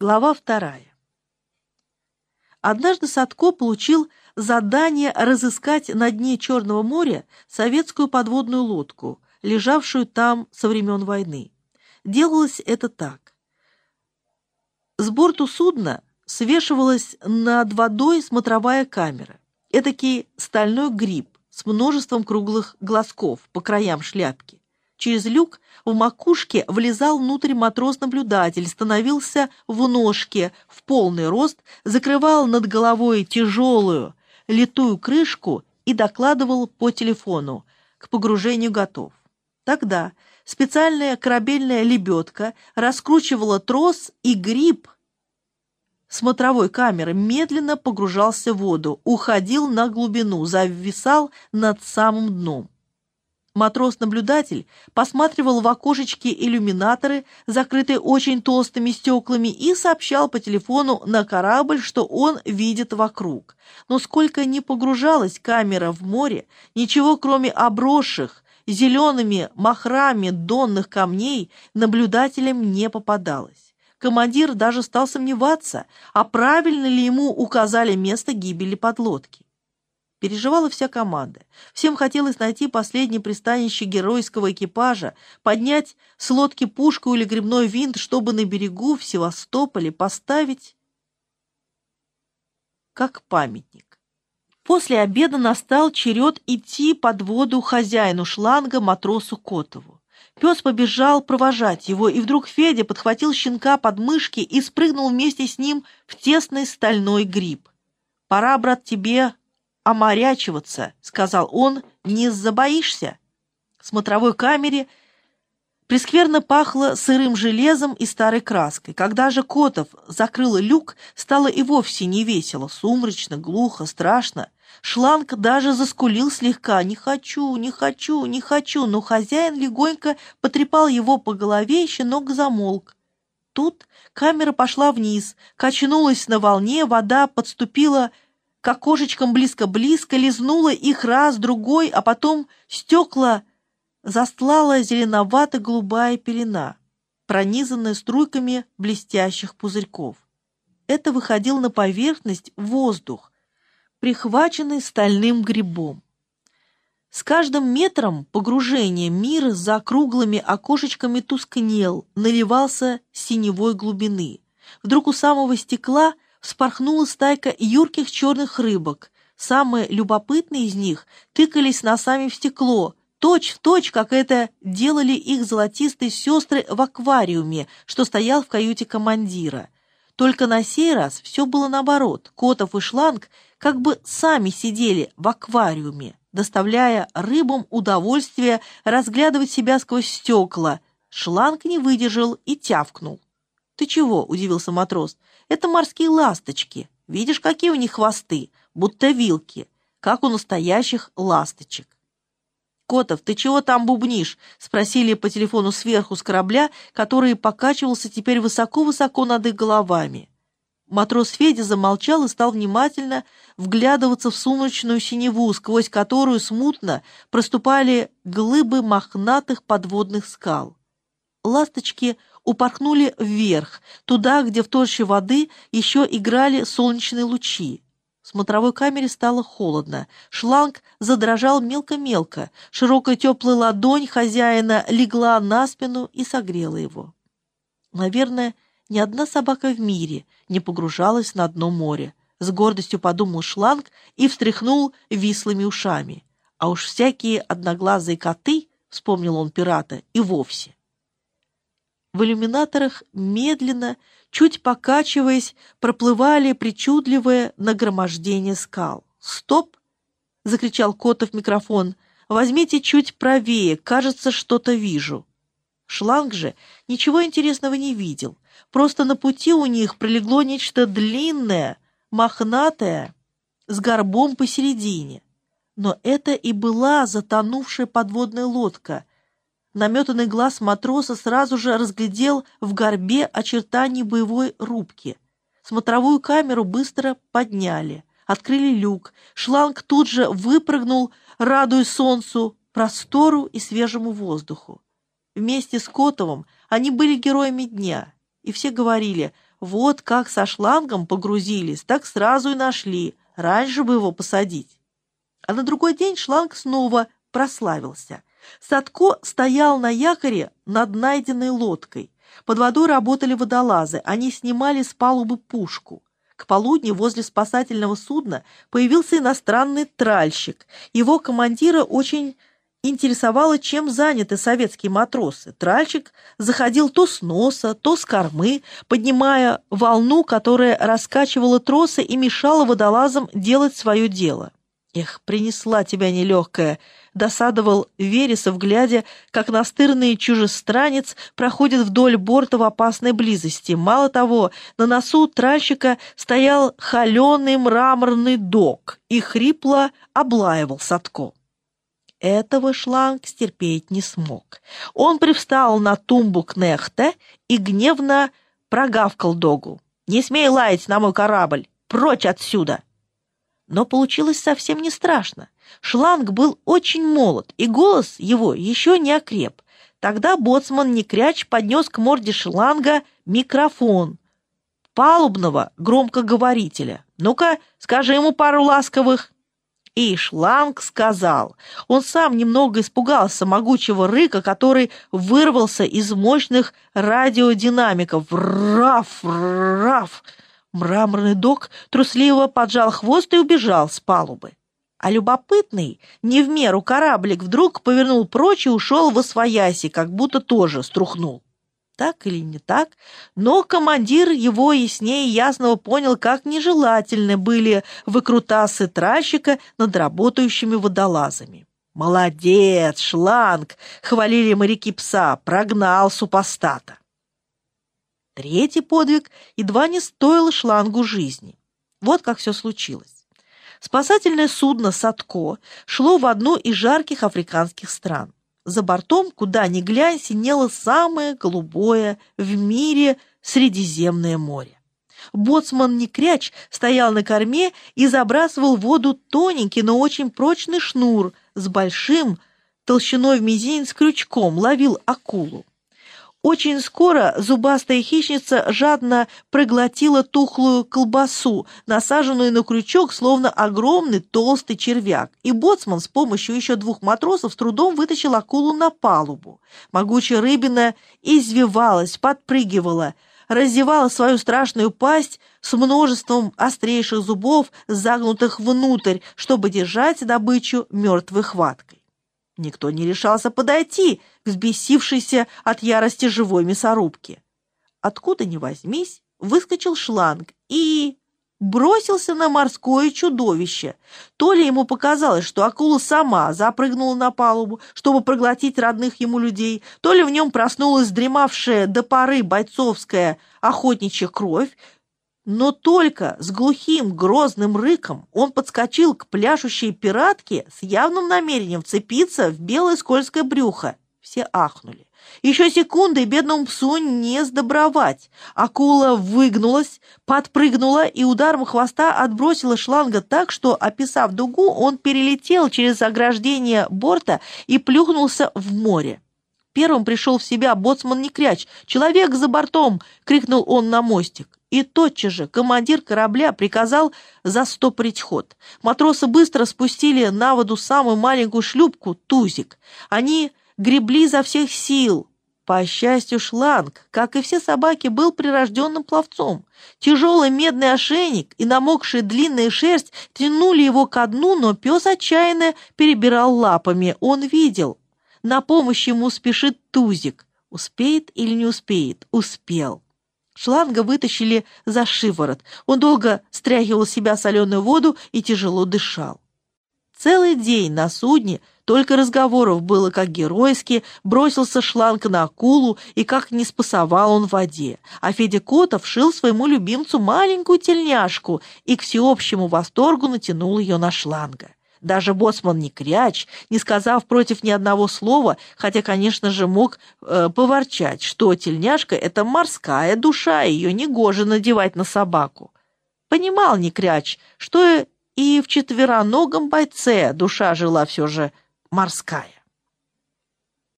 Глава вторая. Однажды Садко получил задание разыскать на дне Черного моря советскую подводную лодку, лежавшую там со времен войны. Делалось это так. С борту судна свешивалась над водой смотровая камера, этакий стальной гриб с множеством круглых глазков по краям шляпки. Через люк в макушке влезал внутрь матрос-наблюдатель, становился в ножке в полный рост, закрывал над головой тяжелую литую крышку и докладывал по телефону «К погружению готов». Тогда специальная корабельная лебедка раскручивала трос, и гриб смотровой камеры медленно погружался в воду, уходил на глубину, зависал над самым дном. Матрос-наблюдатель посматривал в окошечки иллюминаторы, закрытые очень толстыми стеклами, и сообщал по телефону на корабль, что он видит вокруг. Но сколько ни погружалась камера в море, ничего кроме обросших зелеными махрами донных камней наблюдателям не попадалось. Командир даже стал сомневаться, а правильно ли ему указали место гибели подлодки. Переживала вся команда. Всем хотелось найти последнее пристанище геройского экипажа, поднять с лодки пушку или грибной винт, чтобы на берегу в Севастополе поставить как памятник. После обеда настал черед идти под воду хозяину шланга, матросу Котову. Пес побежал провожать его, и вдруг Федя подхватил щенка под мышки и спрыгнул вместе с ним в тесный стальной гриб. «Пора, брат, тебе оморячиваться», — сказал он, — «не забоишься?» В смотровой камере прескверно пахло сырым железом и старой краской. Когда же Котов закрыл люк, стало и вовсе не весело, сумрачно, глухо, страшно. Шланг даже заскулил слегка «не хочу, не хочу, не хочу», но хозяин легонько потрепал его по голове, и щенок замолк. Тут камера пошла вниз, качнулась на волне, вода подступила к окошечкам близко-близко, лизнула их раз, другой, а потом стекла застлала зеленовато-голубая пелена, пронизанная струйками блестящих пузырьков. Это выходил на поверхность воздух, прихваченный стальным грибом. С каждым метром погружения мир за круглыми окошечками тускнел, наливался синевой глубины. Вдруг у самого стекла вспорхнула стайка юрких черных рыбок. Самые любопытные из них тыкались носами в стекло, точь в точь, как это делали их золотистые сестры в аквариуме, что стоял в каюте командира. Только на сей раз все было наоборот. Котов и Шланг как бы сами сидели в аквариуме, доставляя рыбам удовольствие разглядывать себя сквозь стекла. Шланг не выдержал и тявкнул. «Ты чего?» — удивился матрос. Это морские ласточки. Видишь, какие у них хвосты, будто вилки, как у настоящих ласточек. «Котов, ты чего там бубнишь?» — спросили по телефону сверху с корабля, который покачивался теперь высоко-высоко над их головами. Матрос Федя замолчал и стал внимательно вглядываться в сумрачную синеву, сквозь которую смутно проступали глыбы мохнатых подводных скал. Ласточки упорхнули вверх, туда, где в толще воды еще играли солнечные лучи. В смотровой камере стало холодно. Шланг задрожал мелко-мелко. Широкая теплая ладонь хозяина легла на спину и согрела его. Наверное, ни одна собака в мире не погружалась на дно моря. С гордостью подумал Шланг и встряхнул вислыми ушами. А уж всякие одноглазые коты, вспомнил он пирата, и вовсе. В иллюминаторах медленно, чуть покачиваясь, проплывали причудливое нагромождение скал. «Стоп!» — закричал Котов в микрофон. «Возьмите чуть правее, кажется, что-то вижу». Шланг же ничего интересного не видел. Просто на пути у них пролегло нечто длинное, мохнатое, с горбом посередине. Но это и была затонувшая подводная лодка — Наметанный глаз матроса сразу же разглядел в горбе очертания боевой рубки. Смотровую камеру быстро подняли, открыли люк. Шланг тут же выпрыгнул, радуясь солнцу, простору и свежему воздуху. Вместе с Котовым они были героями дня, и все говорили, Вот как со шлангом погрузились, так сразу и нашли. Раньше бы его посадить. А на другой день шланг снова прославился. Садко стоял на якоре над найденной лодкой. Под водой работали водолазы, они снимали с палубы пушку. К полудню возле спасательного судна появился иностранный тральщик. Его командира очень интересовало, чем заняты советские матросы. Тральщик заходил то с носа, то с кормы, поднимая волну, которая раскачивала тросы и мешала водолазам делать свое дело. «Эх, принесла тебя нелегкая!» — досадовал Вересов, глядя, как настырный чужестранец проходит вдоль борта в опасной близости. Мало того, на носу тральщика стоял холеный мраморный док и хрипло облаивал Садко. Этого шланг стерпеть не смог. Он привстал на тумбу Кнехта и гневно прогавкал догу. «Не смей лаять на мой корабль! Прочь отсюда!» Но получилось совсем не страшно. Шланг был очень молод, и голос его еще не окреп. Тогда боцман Некряч поднес к морде шланга микрофон палубного громкоговорителя. «Ну-ка, скажи ему пару ласковых». И шланг сказал. Он сам немного испугался могучего рыка, который вырвался из мощных радиодинамиков. «Раф! Раф!» Мраморный док трусливо поджал хвост и убежал с палубы. А любопытный, не в меру кораблик, вдруг повернул прочь и ушел во свояси, как будто тоже струхнул. Так или не так, но командир его яснее ясного понял, как нежелательны были выкрутасы тральщика над работающими водолазами. «Молодец, шланг!» — хвалили моряки пса, прогнал супостата. Третий подвиг едва не стоил шлангу жизни. Вот как все случилось. Спасательное судно «Садко» шло в одну из жарких африканских стран. За бортом, куда ни глянь, синело самое голубое в мире Средиземное море. Боцман Некряч стоял на корме и забрасывал в воду тоненький, но очень прочный шнур с большим, толщиной в мизинец крючком, ловил акулу. Очень скоро зубастая хищница жадно проглотила тухлую колбасу, насаженную на крючок, словно огромный толстый червяк, и боцман с помощью еще двух матросов с трудом вытащил акулу на палубу. Могучая рыбина извивалась, подпрыгивала, раздевала свою страшную пасть с множеством острейших зубов, загнутых внутрь, чтобы держать добычу мертвой хваткой. Никто не решался подойти к взбесившейся от ярости живой мясорубке. Откуда ни возьмись, выскочил шланг и бросился на морское чудовище. То ли ему показалось, что акула сама запрыгнула на палубу, чтобы проглотить родных ему людей, то ли в нем проснулась дремавшая до поры бойцовская охотничья кровь, но только с глухим грозным рыком он подскочил к пляшущей пиратке с явным намерением вцепиться в белое скользкое брюхо. Все ахнули. Еще секунды, и бедному псу не сдобровать. Акула выгнулась, подпрыгнула и ударом хвоста отбросила шланга так, что, описав дугу, он перелетел через ограждение борта и плюхнулся в море. Первым пришел в себя боцман Некряч. «Человек за бортом!» — крикнул он на мостик. И тотчас же командир корабля приказал застопорить ход. Матросы быстро спустили на воду самую маленькую шлюпку «Тузик». Они гребли за всех сил. По счастью, шланг, как и все собаки, был прирожденным пловцом. Тяжелый медный ошейник и намокшая длинная шерсть тянули его ко дну, но пес отчаянно перебирал лапами. Он видел. На помощь ему спешит Тузик. Успеет или не успеет? Успел. Шланга вытащили за шиворот. Он долго стряхивал себя соленую воду и тяжело дышал. Целый день на судне только разговоров было, как геройски бросился шланг на акулу и как не спасовал он в воде. А Федя Котов шил своему любимцу маленькую тельняшку и к всеобщему восторгу натянул ее на шланга. Даже боцман не кряч, не сказав против ни одного слова, хотя, конечно же, мог э, поворчать, что тельняшка — это морская душа, ее негоже надевать на собаку. Понимал Некряч, что и в четвероногом бойце душа жила все же морская.